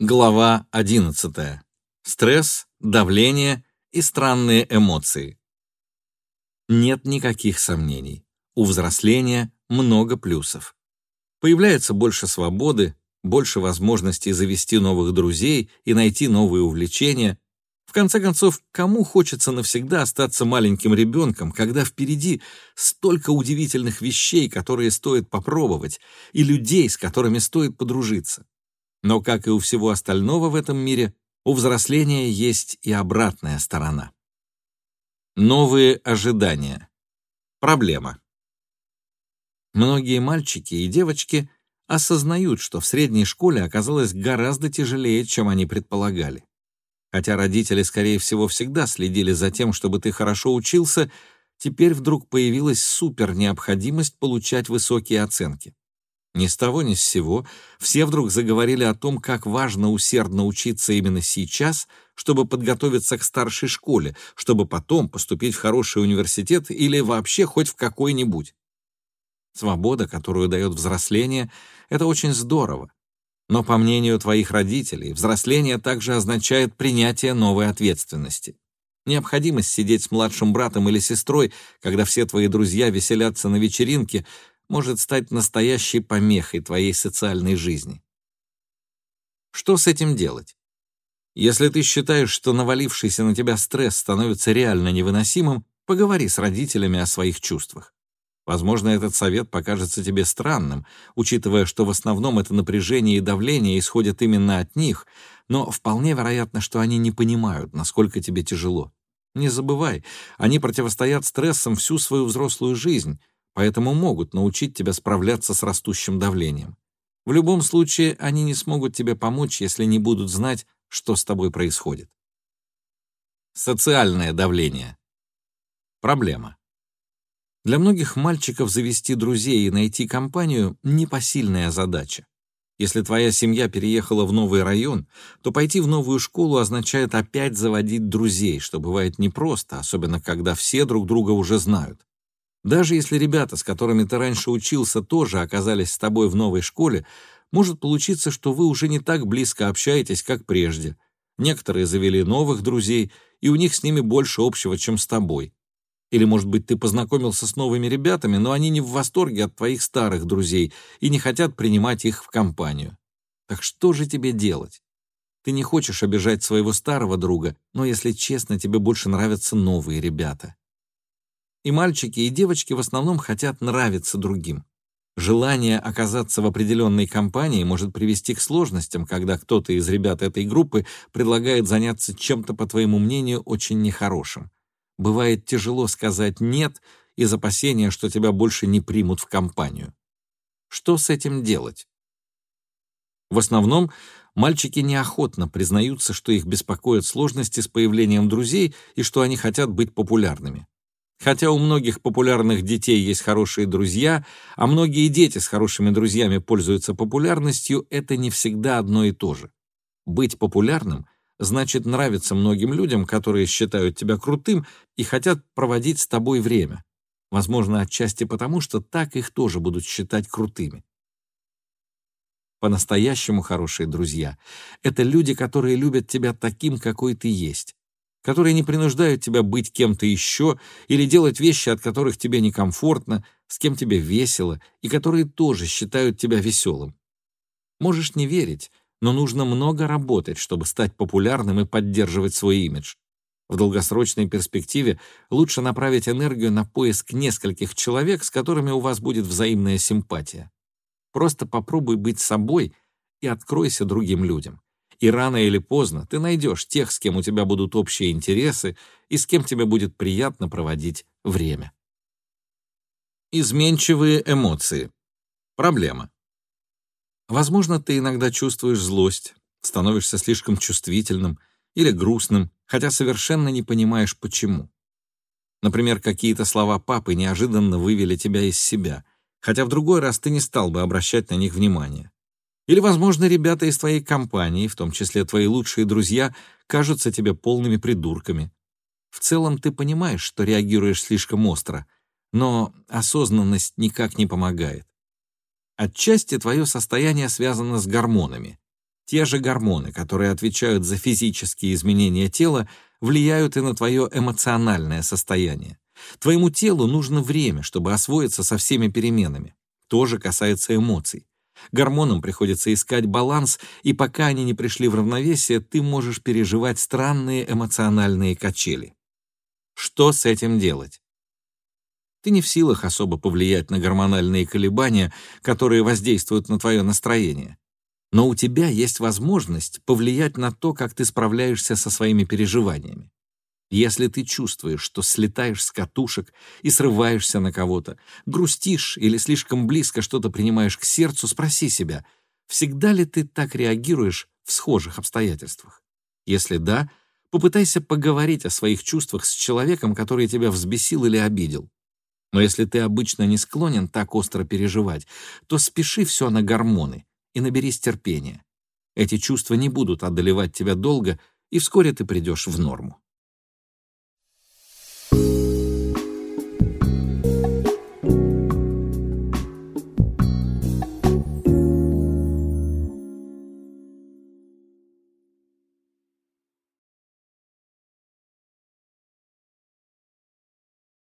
Глава 11. Стресс, давление и странные эмоции. Нет никаких сомнений. У взросления много плюсов. Появляется больше свободы, больше возможностей завести новых друзей и найти новые увлечения. В конце концов, кому хочется навсегда остаться маленьким ребенком, когда впереди столько удивительных вещей, которые стоит попробовать, и людей, с которыми стоит подружиться? Но, как и у всего остального в этом мире, у взросления есть и обратная сторона. Новые ожидания. Проблема. Многие мальчики и девочки осознают, что в средней школе оказалось гораздо тяжелее, чем они предполагали. Хотя родители, скорее всего, всегда следили за тем, чтобы ты хорошо учился, теперь вдруг появилась супер необходимость получать высокие оценки. Ни с того ни с сего все вдруг заговорили о том, как важно усердно учиться именно сейчас, чтобы подготовиться к старшей школе, чтобы потом поступить в хороший университет или вообще хоть в какой-нибудь. Свобода, которую дает взросление, это очень здорово. Но, по мнению твоих родителей, взросление также означает принятие новой ответственности. Необходимость сидеть с младшим братом или сестрой, когда все твои друзья веселятся на вечеринке, может стать настоящей помехой твоей социальной жизни. Что с этим делать? Если ты считаешь, что навалившийся на тебя стресс становится реально невыносимым, поговори с родителями о своих чувствах. Возможно, этот совет покажется тебе странным, учитывая, что в основном это напряжение и давление исходят именно от них, но вполне вероятно, что они не понимают, насколько тебе тяжело. Не забывай, они противостоят стрессам всю свою взрослую жизнь, поэтому могут научить тебя справляться с растущим давлением. В любом случае, они не смогут тебе помочь, если не будут знать, что с тобой происходит. Социальное давление. Проблема. Для многих мальчиков завести друзей и найти компанию — непосильная задача. Если твоя семья переехала в новый район, то пойти в новую школу означает опять заводить друзей, что бывает непросто, особенно когда все друг друга уже знают. Даже если ребята, с которыми ты раньше учился, тоже оказались с тобой в новой школе, может получиться, что вы уже не так близко общаетесь, как прежде. Некоторые завели новых друзей, и у них с ними больше общего, чем с тобой. Или, может быть, ты познакомился с новыми ребятами, но они не в восторге от твоих старых друзей и не хотят принимать их в компанию. Так что же тебе делать? Ты не хочешь обижать своего старого друга, но, если честно, тебе больше нравятся новые ребята. И мальчики, и девочки в основном хотят нравиться другим. Желание оказаться в определенной компании может привести к сложностям, когда кто-то из ребят этой группы предлагает заняться чем-то, по твоему мнению, очень нехорошим. Бывает тяжело сказать «нет» из опасения, что тебя больше не примут в компанию. Что с этим делать? В основном мальчики неохотно признаются, что их беспокоят сложности с появлением друзей и что они хотят быть популярными. Хотя у многих популярных детей есть хорошие друзья, а многие дети с хорошими друзьями пользуются популярностью, это не всегда одно и то же. Быть популярным значит нравиться многим людям, которые считают тебя крутым и хотят проводить с тобой время. Возможно, отчасти потому, что так их тоже будут считать крутыми. По-настоящему хорошие друзья — это люди, которые любят тебя таким, какой ты есть которые не принуждают тебя быть кем-то еще или делать вещи, от которых тебе некомфортно, с кем тебе весело, и которые тоже считают тебя веселым. Можешь не верить, но нужно много работать, чтобы стать популярным и поддерживать свой имидж. В долгосрочной перспективе лучше направить энергию на поиск нескольких человек, с которыми у вас будет взаимная симпатия. Просто попробуй быть собой и откройся другим людям. И рано или поздно ты найдешь тех, с кем у тебя будут общие интересы и с кем тебе будет приятно проводить время. Изменчивые эмоции. Проблема. Возможно, ты иногда чувствуешь злость, становишься слишком чувствительным или грустным, хотя совершенно не понимаешь, почему. Например, какие-то слова папы неожиданно вывели тебя из себя, хотя в другой раз ты не стал бы обращать на них внимание. Или, возможно, ребята из твоей компании, в том числе твои лучшие друзья, кажутся тебе полными придурками. В целом ты понимаешь, что реагируешь слишком остро, но осознанность никак не помогает. Отчасти твое состояние связано с гормонами. Те же гормоны, которые отвечают за физические изменения тела, влияют и на твое эмоциональное состояние. Твоему телу нужно время, чтобы освоиться со всеми переменами. То же касается эмоций. Гормонам приходится искать баланс, и пока они не пришли в равновесие, ты можешь переживать странные эмоциональные качели. Что с этим делать? Ты не в силах особо повлиять на гормональные колебания, которые воздействуют на твое настроение. Но у тебя есть возможность повлиять на то, как ты справляешься со своими переживаниями. Если ты чувствуешь, что слетаешь с катушек и срываешься на кого-то, грустишь или слишком близко что-то принимаешь к сердцу, спроси себя, всегда ли ты так реагируешь в схожих обстоятельствах? Если да, попытайся поговорить о своих чувствах с человеком, который тебя взбесил или обидел. Но если ты обычно не склонен так остро переживать, то спеши все на гормоны и наберись терпения. Эти чувства не будут одолевать тебя долго, и вскоре ты придешь в норму.